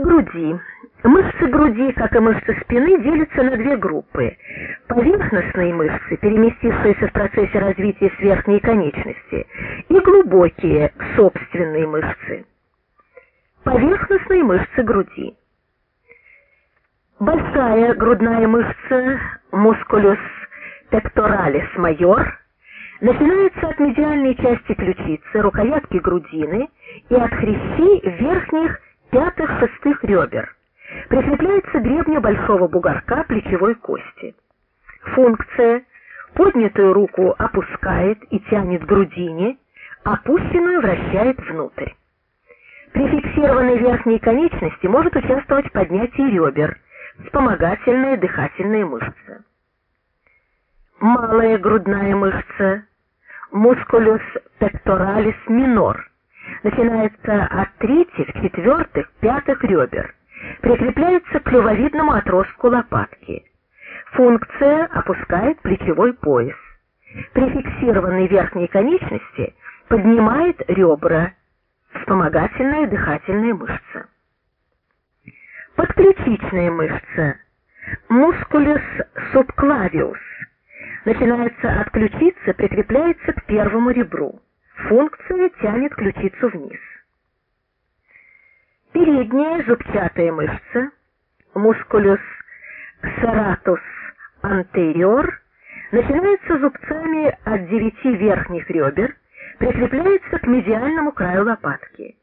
груди. Мышцы груди, как и мышцы спины, делятся на две группы. Поверхностные мышцы, переместившиеся в процессе развития с верхней конечности, и глубокие собственные мышцы. Поверхностные мышцы груди. Большая грудная мышца мускулюс пекторалис майор начинается от медиальной части ключицы, рукоятки грудины и от хрящей верхних пятых-шестых ребер. Прикрепляется гребню большого бугорка плечевой кости. Функция. Поднятую руку опускает и тянет к грудине, опущенную вращает внутрь. При фиксированной верхней конечности может участвовать в поднятии ребер, вспомогательные дыхательные мышцы. Малая грудная мышца, мускулюс пекторалис минор, начинается от третьих, четвертых, пятых ребер, прикрепляется к клювовидному отростку лопатки. Функция опускает плечевой пояс. При фиксированной верхней конечности поднимает ребра, вспомогательная дыхательная мышца. Подключичная мышца, мускулюс субклавиус, начинается от ключицы, прикрепляется к первому ребру. Функция тянет ключицу вниз. Передняя зубчатая мышца, мускулюс serratus anterior, начинается зубцами от девяти верхних ребер, прикрепляется к медиальному краю лопатки.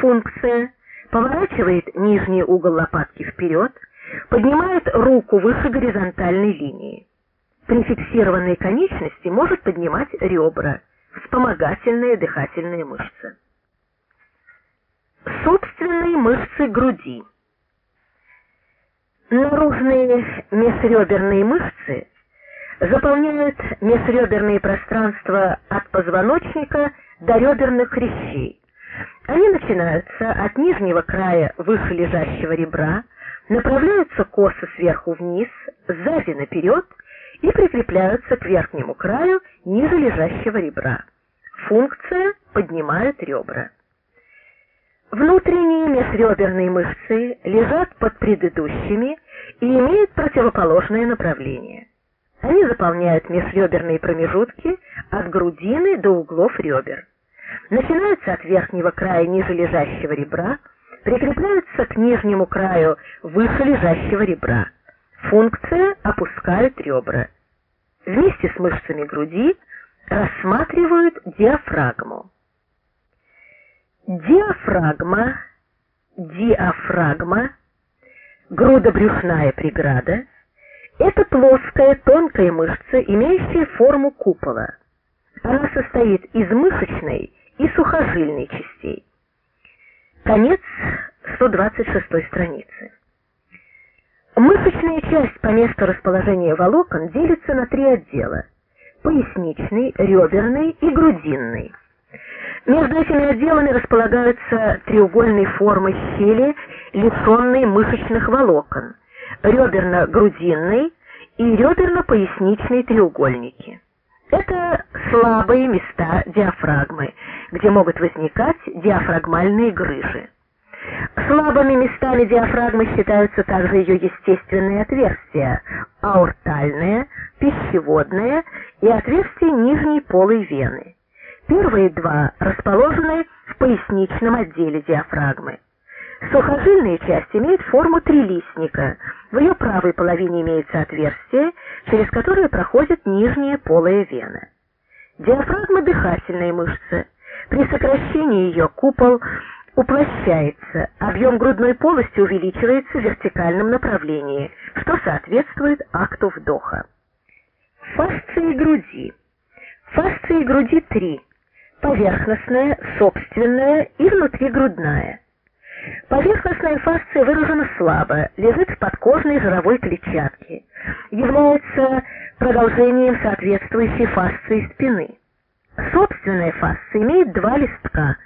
Функция поворачивает нижний угол лопатки вперед, поднимает руку выше горизонтальной линии. При фиксированной конечности может поднимать ребра, вспомогательные дыхательные мышцы. Собственные мышцы груди. Наружные межреберные мышцы заполняют межреберные пространства от позвоночника до реберных хрящей. Они начинаются от нижнего края выше лежащего ребра, направляются косо сверху вниз, сзади наперед и прикрепляются к верхнему краю ниже лежащего ребра. Функция поднимает ребра. Внутренние межреберные мышцы лежат под предыдущими и имеют противоположное направление. Они заполняют межреберные промежутки от грудины до углов ребер. Начинаются от верхнего края ниже лежащего ребра, прикрепляются к нижнему краю выше лежащего ребра. Функция опускает ребра. Вместе с мышцами груди рассматривают диафрагму. Диафрагма, диафрагма, грудобрюшная преграда – это плоская тонкая мышца, имеющая форму купола. Она состоит из мышечной и сухожильной частей. Конец 126 страницы. Мышечная часть по месту расположения волокон делится на три отдела – поясничный, реберный и грудинный. Между этими отделами располагаются треугольной формы щели, лишенные мышечных волокон, реберно-грудинный и реберно-поясничные треугольники. Это слабые места диафрагмы, где могут возникать диафрагмальные грыжи. Слабыми местами диафрагмы считаются также ее естественные отверстия – аортальное, пищеводное и отверстие нижней полой вены. Первые два расположены в поясничном отделе диафрагмы. Сухожильная часть имеет форму трилистника. В ее правой половине имеется отверстие, через которое проходит нижняя полая вена. Диафрагма – дыхательная мышца. При сокращении ее купол уплощается, объем грудной полости увеличивается в вертикальном направлении, что соответствует акту вдоха. Фасции груди. Фасции груди три – поверхностная, собственная и внутригрудная. Поверхностная фасция выражена слабо, лежит в подкожной жировой клетчатке, является продолжением соответствующей фасции спины. Собственная фасция имеет два листка,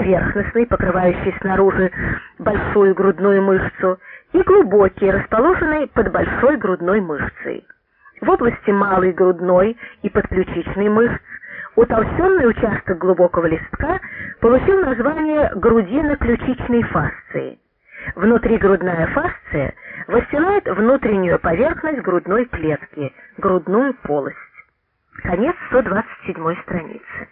поверхностный, покрывающий снаружи большую грудную мышцу, и глубокий, расположенный под большой грудной мышцей. В области малой грудной и подключичной мышц Утолщенный участок глубокого листка получил название грудино-ключичной фасции. Внутригрудная фасция выстилает внутреннюю поверхность грудной клетки, грудную полость. Конец 127 страницы.